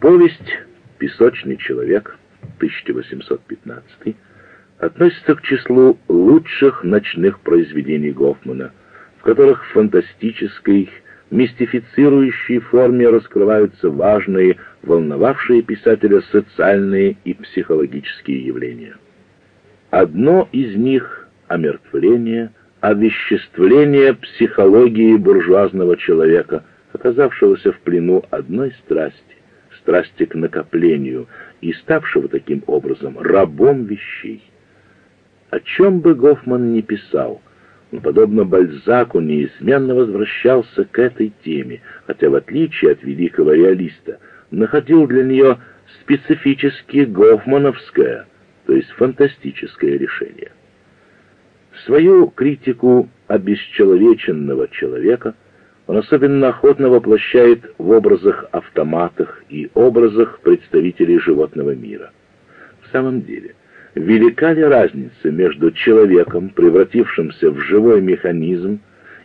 Повесть «Песочный человек» 1815 относится к числу лучших ночных произведений Гофмана, в которых в фантастической, мистифицирующей форме раскрываются важные, волновавшие писателя социальные и психологические явления. Одно из них — омертвление, овеществление психологии буржуазного человека, оказавшегося в плену одной страсти, страсти к накоплению, и ставшего таким образом рабом вещей. О чем бы Гофман ни писал, он, подобно Бальзаку, неизменно возвращался к этой теме, хотя, в отличие от великого реалиста, находил для нее специфически гофмановское, то есть фантастическое решение. Свою критику обесчеловеченного человека – он особенно охотно воплощает в образах автоматах и образах представителей животного мира. В самом деле, велика ли разница между человеком, превратившимся в живой механизм,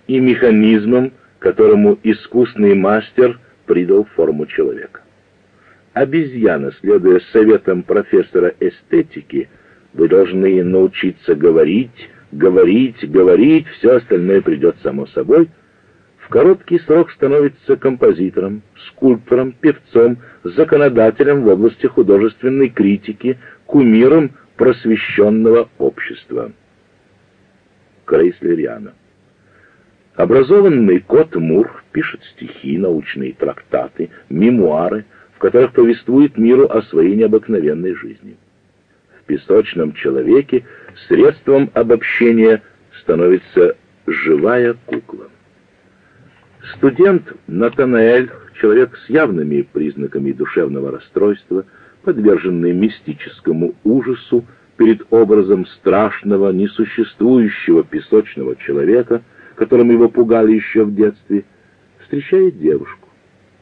и механизмом, которому искусный мастер придал форму человека? Обезьяна, следуя советам профессора эстетики, вы должны научиться говорить, говорить, говорить, все остальное придет само собой — в короткий срок становится композитором, скульптором, певцом, законодателем в области художественной критики, кумиром просвещенного общества. Крейслериана. Образованный Кот Мур пишет стихи, научные трактаты, мемуары, в которых повествует миру о своей необыкновенной жизни. В «Песочном человеке» средством обобщения становится живая кукла. Студент Натанаэль, человек с явными признаками душевного расстройства, подверженный мистическому ужасу перед образом страшного, несуществующего песочного человека, которым его пугали еще в детстве, встречает девушку.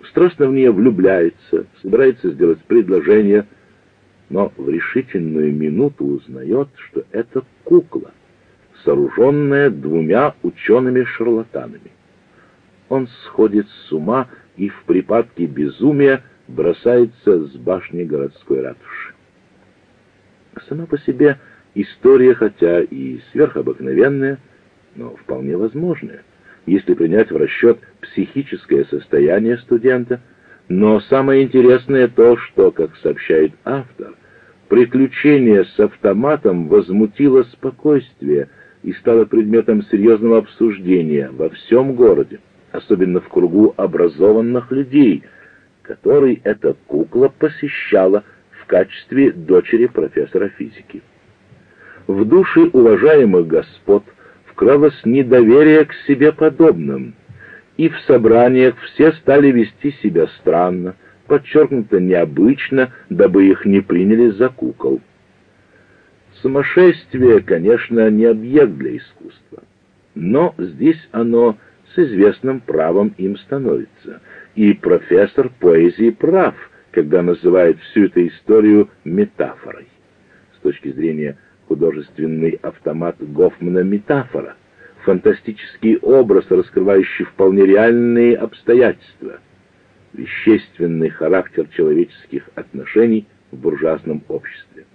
Страстно в нее влюбляется, собирается сделать предложение, но в решительную минуту узнает, что это кукла, сооруженная двумя учеными-шарлатанами он сходит с ума и в припадке безумия бросается с башни городской ратуши. Сама по себе история, хотя и сверхобыкновенная, но вполне возможная, если принять в расчет психическое состояние студента, но самое интересное то, что, как сообщает автор, приключение с автоматом возмутило спокойствие и стало предметом серьезного обсуждения во всем городе особенно в кругу образованных людей, который эта кукла посещала в качестве дочери профессора физики. В душе уважаемых господ вкралось недоверие к себе подобным, и в собраниях все стали вести себя странно, подчеркнуто необычно, дабы их не приняли за кукол. Сумасшествие, конечно, не объект для искусства, но здесь оно с известным правом им становится. И профессор поэзии прав, когда называет всю эту историю метафорой. С точки зрения художественный автомат Гофмана метафора, фантастический образ, раскрывающий вполне реальные обстоятельства, вещественный характер человеческих отношений в буржуазном обществе.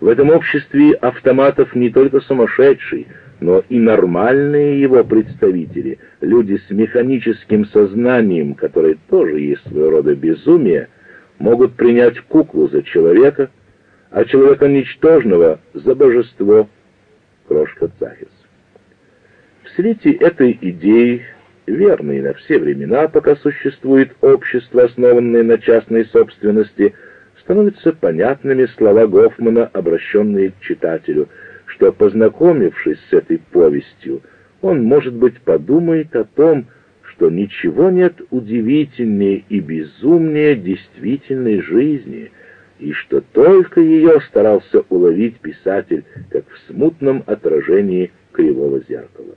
В этом обществе автоматов не только сумасшедший, но и нормальные его представители, люди с механическим сознанием, которое тоже есть своего рода безумие, могут принять куклу за человека, а человека ничтожного за божество, крошка Цахис. В свете этой идеи, верной на все времена, пока существует общество, основанное на частной собственности, становятся понятными слова Гофмана, обращенные к читателю – что, познакомившись с этой повестью, он, может быть, подумает о том, что ничего нет удивительнее и безумнее действительной жизни, и что только ее старался уловить писатель, как в смутном отражении кривого зеркала.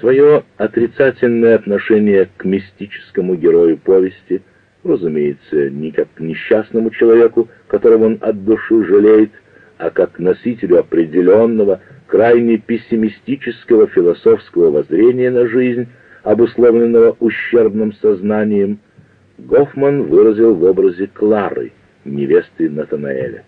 Свое отрицательное отношение к мистическому герою повести, разумеется, не как к несчастному человеку, которого он от души жалеет, а как носителю определенного, крайне пессимистического философского воззрения на жизнь, обусловленного ущербным сознанием, Гофман выразил в образе Клары, невесты Натанаэля.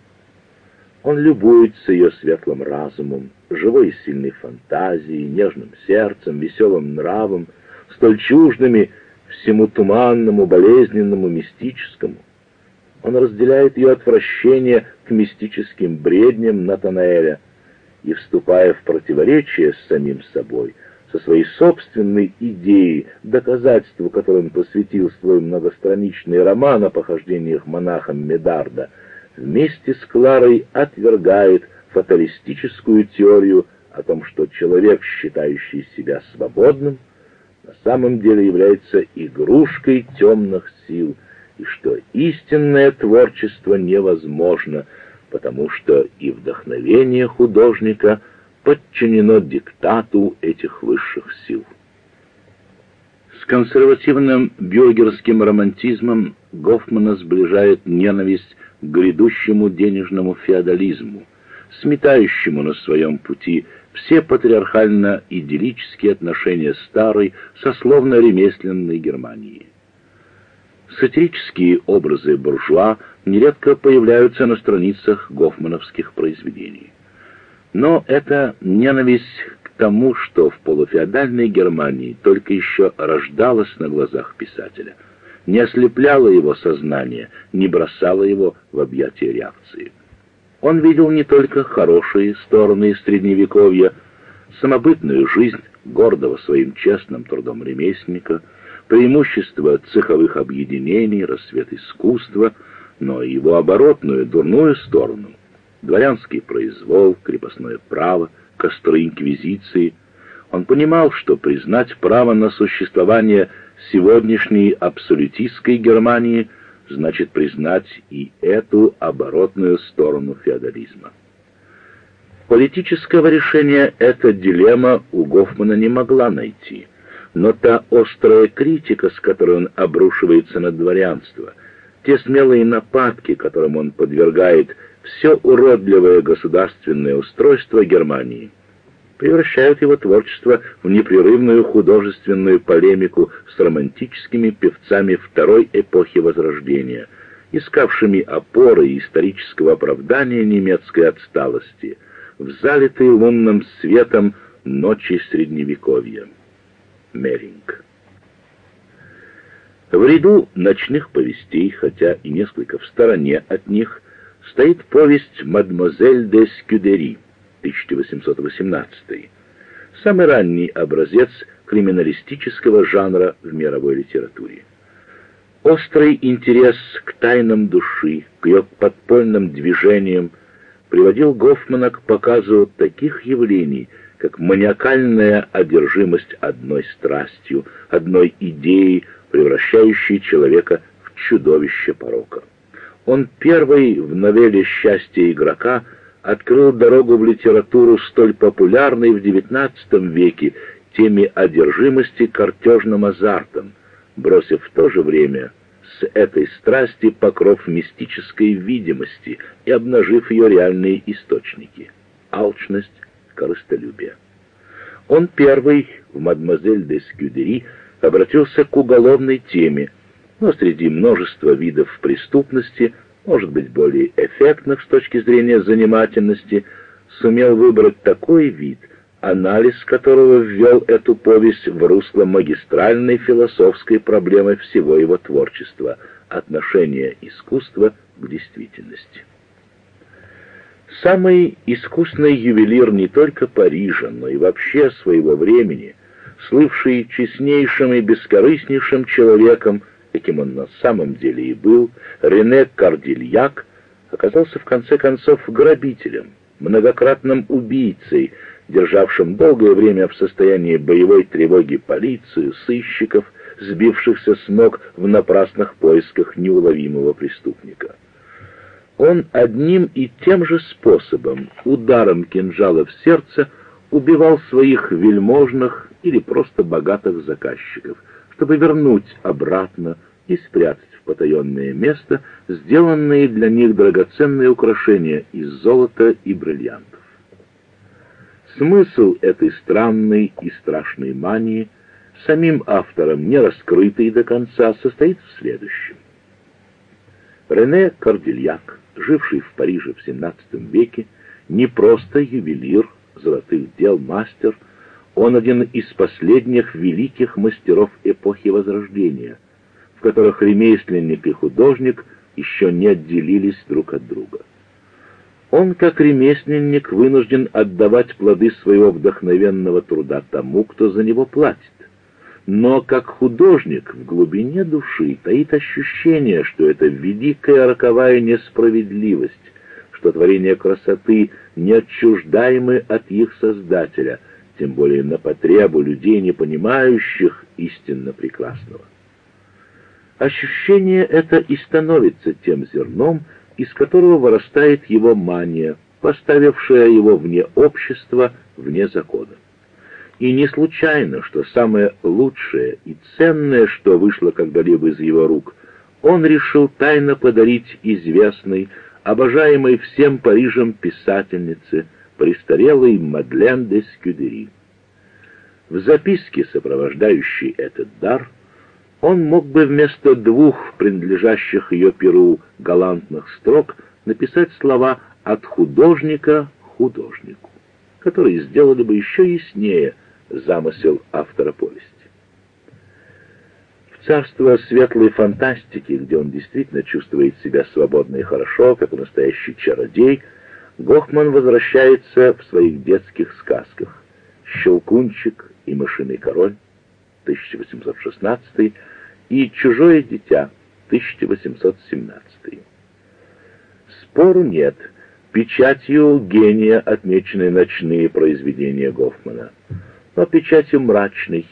Он любуется ее светлым разумом, живой и сильной фантазией, нежным сердцем, веселым нравом, столь чуждыми всему туманному, болезненному, мистическому. Он разделяет ее отвращение к мистическим бредням Натанаэля и, вступая в противоречие с самим собой, со своей собственной идеей, доказательству которым посвятил свой многостраничный роман о похождениях монаха Медарда, вместе с Кларой отвергает фаталистическую теорию о том, что человек, считающий себя свободным, на самом деле является игрушкой темных сил, и что истинное творчество невозможно, потому что и вдохновение художника подчинено диктату этих высших сил. С консервативным бюргерским романтизмом Гофмана сближает ненависть к грядущему денежному феодализму, сметающему на своем пути все патриархально-идиллические отношения старой сословно-ремесленной Германии. Сатирические образы буржуа нередко появляются на страницах гофмановских произведений. Но это ненависть к тому, что в полуфеодальной Германии только еще рождалось на глазах писателя, не ослепляла его сознание, не бросала его в объятия реакции. Он видел не только хорошие стороны Средневековья, самобытную жизнь гордого своим честным трудом ремесленника, преимущества цеховых объединений, рассвет искусства, но и его оборотную, дурную сторону, дворянский произвол, крепостное право, костры инквизиции. Он понимал, что признать право на существование сегодняшней абсолютистской Германии – значит признать и эту оборотную сторону феодализма. Политического решения эта дилемма у Гофмана не могла найти, но та острая критика, с которой он обрушивается на дворянство, те смелые нападки, которым он подвергает все уродливое государственное устройство Германии – превращают его творчество в непрерывную художественную полемику с романтическими певцами второй эпохи Возрождения, искавшими опоры исторического оправдания немецкой отсталости в залитой лунным светом ночи Средневековья. Меринг. В ряду ночных повестей, хотя и несколько в стороне от них, стоит повесть «Мадемуазель де Скюдери», 1818, самый ранний образец криминалистического жанра в мировой литературе. Острый интерес к тайнам души, к ее подпольным движениям приводил Гофмана к показу таких явлений, как маниакальная одержимость одной страстью, одной идеей, превращающей человека в чудовище порока. Он первый в новелле «Счастье игрока» открыл дорогу в литературу, столь популярной в XIX веке, теме одержимости картежным азартом, бросив в то же время с этой страсти покров мистической видимости и обнажив ее реальные источники — алчность, корыстолюбие. Он первый в «Мадемуазель де Скюдери» обратился к уголовной теме, но среди множества видов преступности — может быть, более эффектных с точки зрения занимательности, сумел выбрать такой вид, анализ которого ввел эту повесть в русло магистральной философской проблемы всего его творчества — отношения искусства к действительности. Самый искусный ювелир не только Парижа, но и вообще своего времени, слывший честнейшим и бескорыстнейшим человеком, каким он на самом деле и был, Рене Кардильяк оказался в конце концов грабителем, многократным убийцей, державшим долгое время в состоянии боевой тревоги полицию, сыщиков, сбившихся с ног в напрасных поисках неуловимого преступника. Он одним и тем же способом, ударом кинжала в сердце, убивал своих вельможных или просто богатых заказчиков, чтобы вернуть обратно и спрятать в потаенное место сделанные для них драгоценные украшения из золота и бриллиантов. Смысл этой странной и страшной мании самим автором не раскрытый до конца, состоит в следующем. Рене Кордильяк, живший в Париже в XVII веке, не просто ювелир, золотых дел мастер, он один из последних великих мастеров эпохи Возрождения, в которых ремесленник и художник еще не отделились друг от друга. Он, как ремесленник, вынужден отдавать плоды своего вдохновенного труда тому, кто за него платит. Но как художник в глубине души таит ощущение, что это великая роковая несправедливость, что творения красоты не отчуждаемы от их создателя, тем более на потребу людей, не понимающих истинно прекрасного. Ощущение это и становится тем зерном, из которого вырастает его мания, поставившая его вне общества, вне закона. И не случайно, что самое лучшее и ценное, что вышло когда-либо из его рук, он решил тайно подарить известной, обожаемой всем Парижем писательнице, престарелой Мадлен де Скюдери. В записке, сопровождающей этот дар, он мог бы вместо двух принадлежащих ее перу галантных строк написать слова «от художника художнику», которые сделали бы еще яснее замысел автора повести. В царство светлой фантастики, где он действительно чувствует себя свободно и хорошо, как настоящий чародей, Гохман возвращается в своих детских сказках «Щелкунчик» и «Мышиный король», 1816 и «Чужое дитя» 1817. Спору нет. Печатью гения отмечены ночные произведения Гофмана, но печатью мрачной,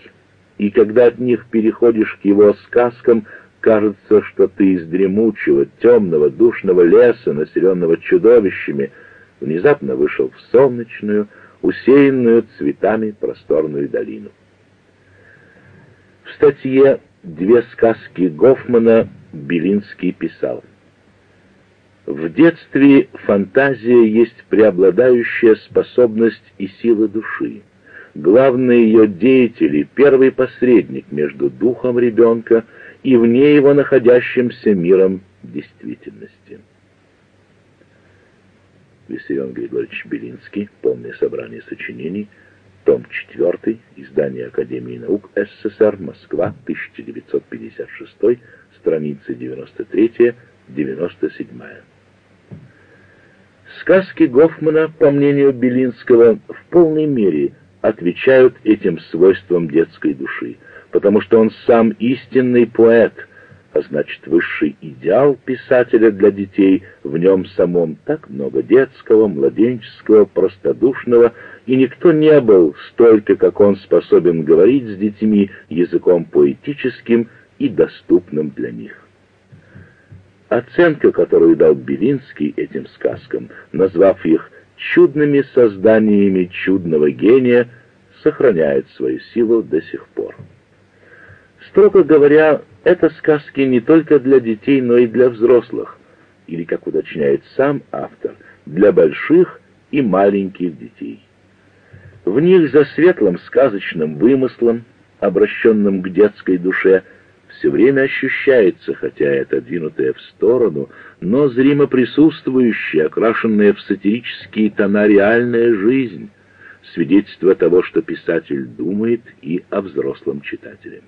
и когда от них переходишь к его сказкам, кажется, что ты из дремучего, темного, душного леса, населенного чудовищами, внезапно вышел в солнечную, усеянную цветами просторную долину. В статье «Две сказки Гофмана» Белинский писал. В детстве фантазия есть преобладающая способность и сила души. Главный ее деятель первый посредник между духом ребенка и вне его находящимся миром действительности. Виссарион Григорьевич Белинский, полное собрание сочинений, том 4, издание Академии наук СССР, Москва, 1956, страницы 93-97. Сказки Гофмана, по мнению Белинского, в полной мере отвечают этим свойствам детской души, потому что он сам истинный поэт, а значит, высший идеал писателя для детей в нем самом так много детского, младенческого, простодушного, и никто не был столько, как он способен говорить с детьми языком поэтическим и доступным для них. Оценка, которую дал Белинский этим сказкам, назвав их чудными созданиями чудного гения, сохраняет свою силу до сих пор. Строго говоря, это сказки не только для детей, но и для взрослых, или, как уточняет сам автор, для больших и маленьких детей. В них за светлым сказочным вымыслом, обращенным к детской душе, все время ощущается, хотя и отодвинутая в сторону, но зримо присутствующая, окрашенная в сатирические тона реальная жизнь, свидетельство того, что писатель думает и о взрослом читателе.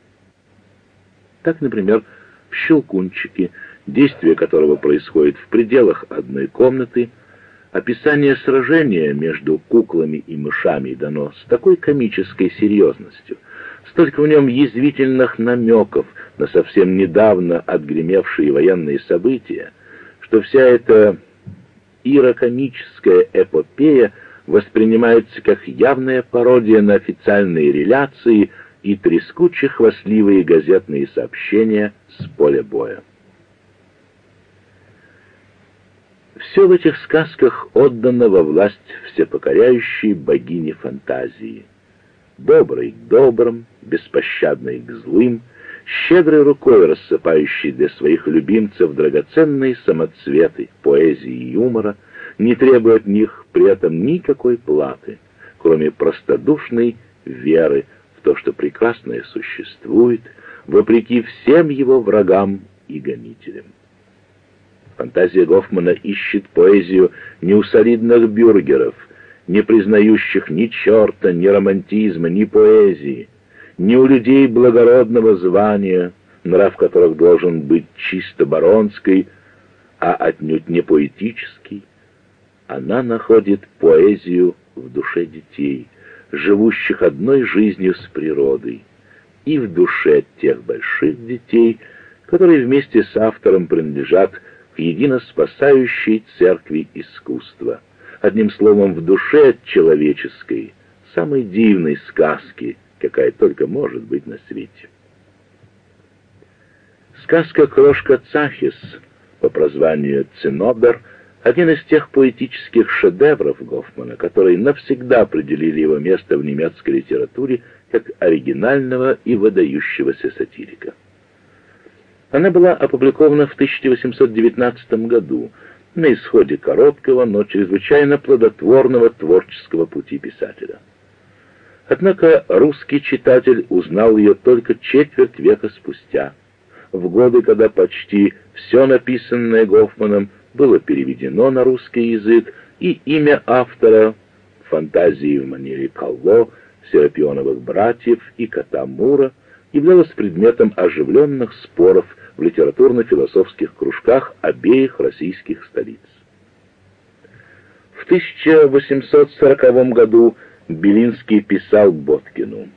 Так, например, в «Щелкунчике», действие которого происходит в пределах одной комнаты, Описание сражения между куклами и мышами дано с такой комической серьезностью, столько в нем язвительных намеков на совсем недавно отгремевшие военные события, что вся эта ирокомическая эпопея воспринимается как явная пародия на официальные реляции и трескуче-хвастливые газетные сообщения с поля боя. Все в этих сказках отдано во власть всепокоряющей богини фантазии. Добрый к добрым, беспощадный к злым, щедрой рукой рассыпающий для своих любимцев драгоценные самоцветы, поэзии и юмора, не требуя от них при этом никакой платы, кроме простодушной веры в то, что прекрасное существует, вопреки всем его врагам и гонителям. Фантазия Гофмана ищет поэзию не у солидных бюргеров, не признающих ни черта, ни романтизма, ни поэзии, не у людей благородного звания, нрав которых должен быть чисто баронский, а отнюдь не поэтический. Она находит поэзию в душе детей, живущих одной жизнью с природой, и в душе тех больших детей, которые вместе с автором принадлежат к едино спасающей церкви искусства. Одним словом, в душе человеческой, самой дивной сказки, какая только может быть на свете. Сказка «Крошка Цахис» по прозванию «Цинобер» один из тех поэтических шедевров Гофмана, которые навсегда определили его место в немецкой литературе как оригинального и выдающегося сатирика. Она была опубликована в 1819 году, на исходе короткого, но чрезвычайно плодотворного творческого пути писателя. Однако русский читатель узнал ее только четверть века спустя, в годы, когда почти все написанное Гофманом было переведено на русский язык, и имя автора «Фантазии в манере Калло», «Серапионовых братьев» и «Кота Мура» являлось предметом оживленных споров в литературно-философских кружках обеих российских столиц. В 1840 году Белинский писал Боткину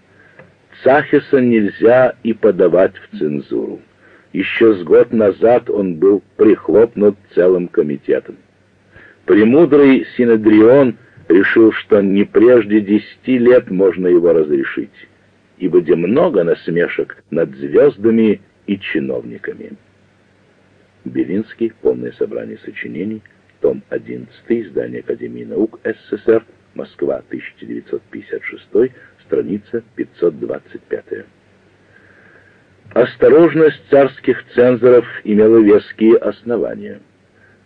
«Цахиса нельзя и подавать в цензуру. Еще с год назад он был прихлопнут целым комитетом. Премудрый Синедрион решил, что не прежде десяти лет можно его разрешить, ибо где много насмешек над звездами и чиновниками. Белинский, полное собрание сочинений, том 11, издание Академии наук СССР, Москва, 1956, страница 525. Осторожность царских цензоров имела веские основания.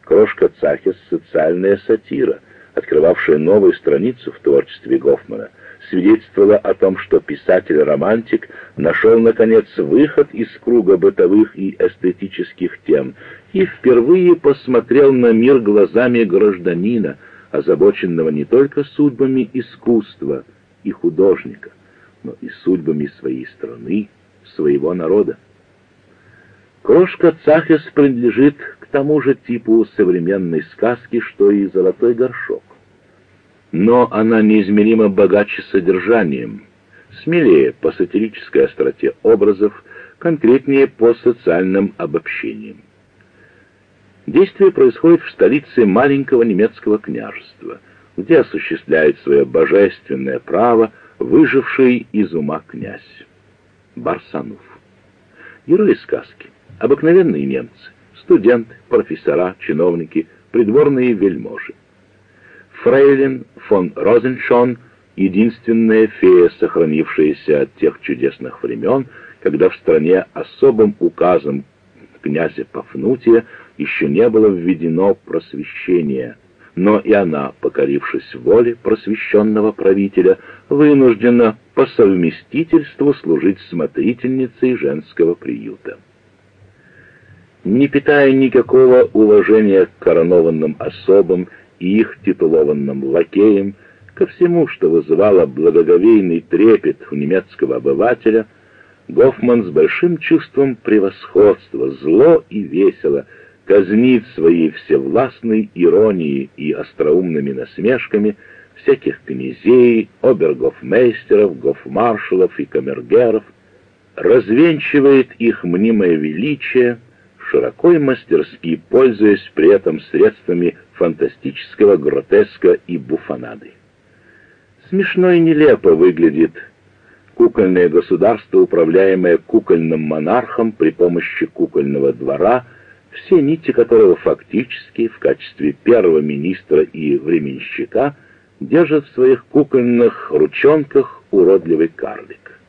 Крошка Цахис — социальная сатира, открывавшая новую страницу в творчестве Гофмана, свидетельствовала о том, что писатель-романтик нашел, наконец, выход из круга бытовых и эстетических тем и впервые посмотрел на мир глазами гражданина, озабоченного не только судьбами искусства и художника, но и судьбами своей страны, своего народа. Крошка Цахес принадлежит к тому же типу современной сказки, что и «Золотой горшок». Но она неизмеримо богаче содержанием, смелее по сатирической остроте образов, конкретнее по социальным обобщениям. Действие происходит в столице маленького немецкого княжества, где осуществляет свое божественное право выживший из ума князь. Барсанов. Герои сказки. Обыкновенные немцы. Студенты, профессора, чиновники, придворные вельможи. Фрейлин фон Розеншон — единственная фея, сохранившаяся от тех чудесных времен, когда в стране особым указом князя Пафнутия еще не было введено просвещение — но и она, покорившись воле просвещенного правителя, вынуждена по совместительству служить смотрительницей женского приюта. Не питая никакого уважения к коронованным особам и их титулованным лакеям, ко всему, что вызывало благоговейный трепет у немецкого обывателя, Гофман с большим чувством превосходства, зло и весело – казнит своей всевластной иронией и остроумными насмешками всяких князей, обергофмейстеров, гофмаршалов и камергеров, развенчивает их мнимое величие, широко и мастерски пользуясь при этом средствами фантастического гротеска и буфонады. Смешно и нелепо выглядит кукольное государство, управляемое кукольным монархом при помощи кукольного двора – все нити которого фактически в качестве первого министра и временщика держит в своих кукольных ручонках уродливый карлик.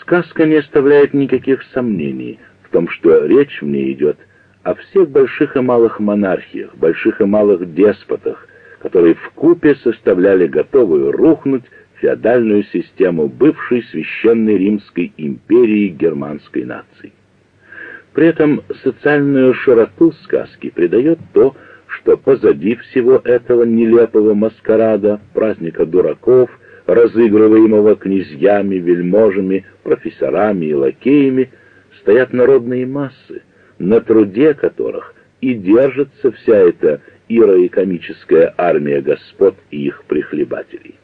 Сказка не оставляет никаких сомнений в том, что речь в ней идет о всех больших и малых монархиях, больших и малых деспотах, которые в купе составляли готовую рухнуть феодальную систему бывшей священной Римской империи германской нации. При этом социальную широту сказки придает то, что позади всего этого нелепого маскарада, праздника дураков, разыгрываемого князьями, вельможами, профессорами и лакеями, стоят народные массы, на труде которых и держится вся эта ироэкомическая армия господ и их прихлебателей.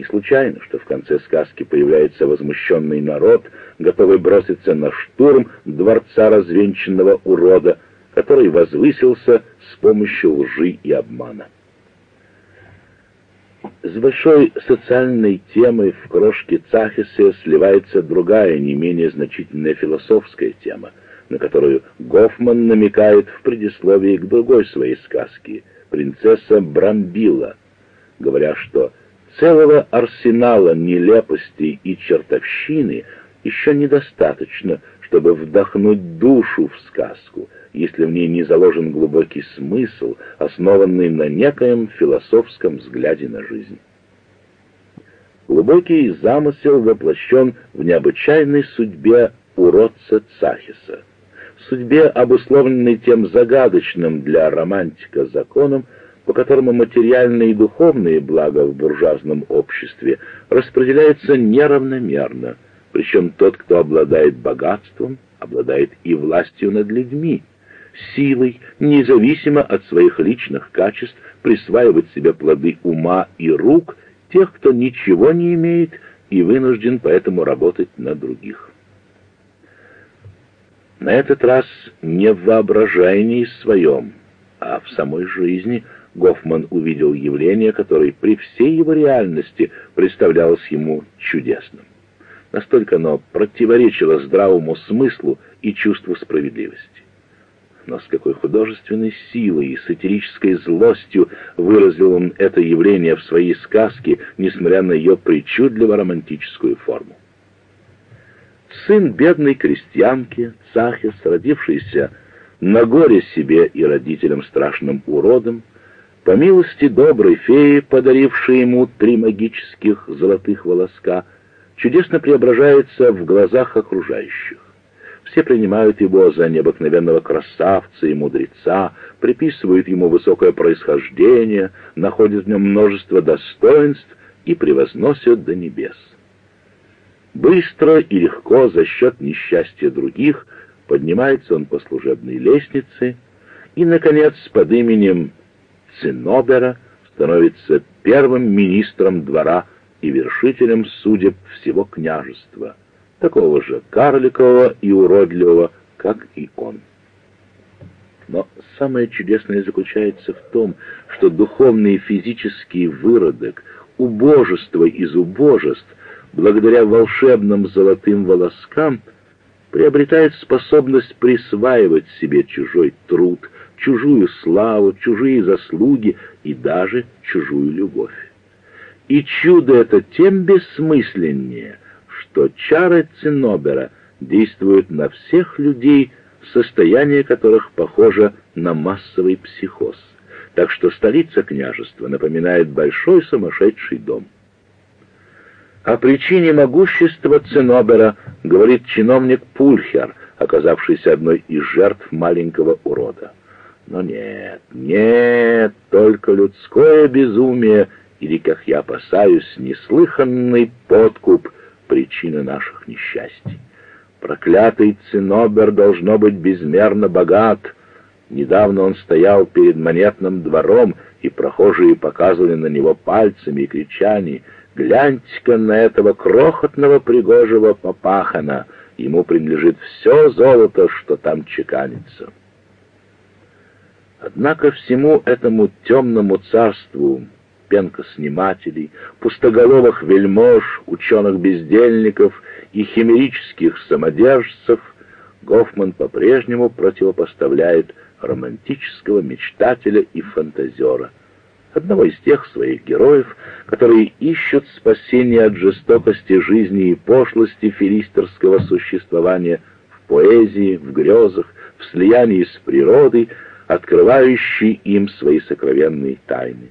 Не случайно, что в конце сказки появляется возмущенный народ, готовый броситься на штурм дворца развенчанного урода, который возвысился с помощью лжи и обмана. С большой социальной темой в крошке Цахисе сливается другая, не менее значительная философская тема, на которую Гофман намекает в предисловии к другой своей сказке «Принцесса Брамбила», говоря, что целого арсенала нелепостей и чертовщины еще недостаточно, чтобы вдохнуть душу в сказку, если в ней не заложен глубокий смысл, основанный на некоем философском взгляде на жизнь. Глубокий замысел воплощен в необычайной судьбе уродца Цахиса, судьбе, обусловленной тем загадочным для романтика законом, по которому материальные и духовные блага в буржуазном обществе распределяются неравномерно, причем тот, кто обладает богатством, обладает и властью над людьми, силой, независимо от своих личных качеств, присваивать себе плоды ума и рук тех, кто ничего не имеет и вынужден поэтому работать на других. На этот раз не в воображении своем, а в самой жизни Гофман увидел явление, которое при всей его реальности представлялось ему чудесным. Настолько оно противоречило здравому смыслу и чувству справедливости но с какой художественной силой и сатирической злостью выразил он это явление в своей сказке, несмотря на ее причудливо-романтическую форму. Сын бедной крестьянки, Цахис, родившийся на горе себе и родителям страшным уродом, по милости доброй феи, подарившей ему три магических золотых волоска, чудесно преображается в глазах окружающих. Все принимают его за необыкновенного красавца и мудреца, приписывают ему высокое происхождение, находят в нем множество достоинств и превозносят до небес. Быстро и легко за счет несчастья других поднимается он по служебной лестнице и, наконец, под именем Цинобера становится первым министром двора и вершителем судеб всего княжества — такого же карликового и уродливого, как и он. Но самое чудесное заключается в том, что духовный и физический выродок, убожество из убожеств, благодаря волшебным золотым волоскам, приобретает способность присваивать себе чужой труд, чужую славу, чужие заслуги и даже чужую любовь. И чудо это тем бессмысленнее — что чары Цинобера действуют на всех людей, состояние которых похоже на массовый психоз. Так что столица княжества напоминает большой сумасшедший дом. О причине могущества Цинобера говорит чиновник Пульхер, оказавшийся одной из жертв маленького урода. Но нет, нет, только людское безумие или, как я опасаюсь, неслыханный подкуп — причина наших несчастий. Проклятый Цинобер должно быть безмерно богат. Недавно он стоял перед монетным двором, и прохожие показывали на него пальцами и кричали «Гляньте-ка на этого крохотного пригожего папахана! Ему принадлежит все золото, что там чеканится». Однако всему этому темному царству пенкоснимателей, пустоголовых вельмож, ученых-бездельников и химерических самодержцев, Гофман по-прежнему противопоставляет романтического мечтателя и фантазера, одного из тех своих героев, которые ищут спасения от жестокости жизни и пошлости филистерского существования в поэзии, в грезах, в слиянии с природой, открывающей им свои сокровенные тайны.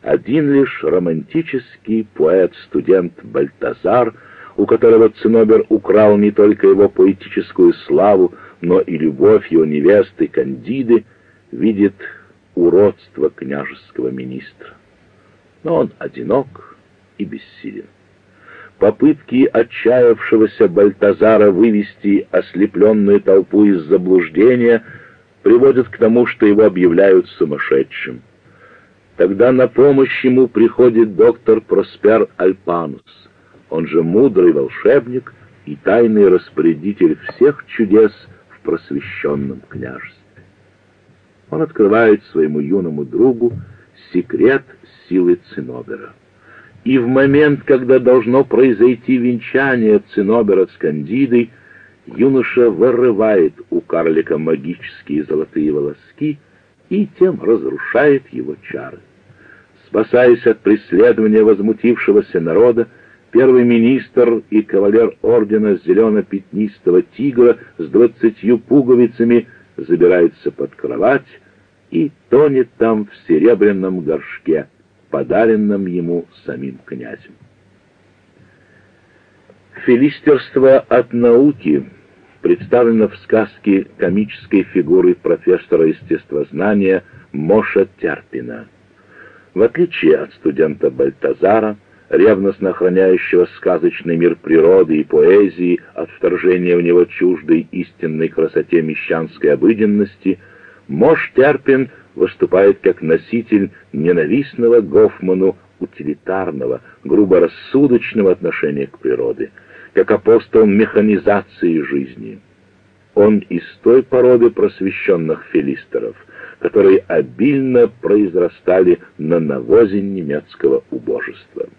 один лишь романтический поэт-студент Бальтазар, у которого Цинобер украл не только его поэтическую славу, но и любовь его невесты Кандиды, видит уродство княжеского министра. Но он одинок и бессилен. Попытки отчаявшегося Бальтазара вывести ослепленную толпу из заблуждения приводят к тому, что его объявляют сумасшедшим. Тогда на помощь ему приходит доктор Проспер Альпанус, он же мудрый волшебник и тайный распорядитель всех чудес в просвещенном княжестве. Он открывает своему юному другу секрет силы Цинобера. И в момент, когда должно произойти венчание Цинобера с Кандидой, юноша вырывает у карлика магические золотые волоски и тем разрушает его чары. Спасаясь от преследования возмутившегося народа, первый министр и кавалер ордена зелено-пятнистого тигра с двадцатью пуговицами забирается под кровать и тонет там в серебряном горшке, подаренном ему самим князем. Филистерство от науки представлено в сказке комической фигуры профессора естествознания Моша Терпина. В отличие от студента Бальтазара, ревностно охраняющего сказочный мир природы и поэзии от вторжения в него чуждой истинной красоте мещанской обыденности, Мош Терпин выступает как носитель ненавистного Гофману утилитарного, грубо рассудочного отношения к природе, как апостол механизации жизни. Он из той породы просвещенных филистеров, которые обильно произрастали на навозе немецкого убожества.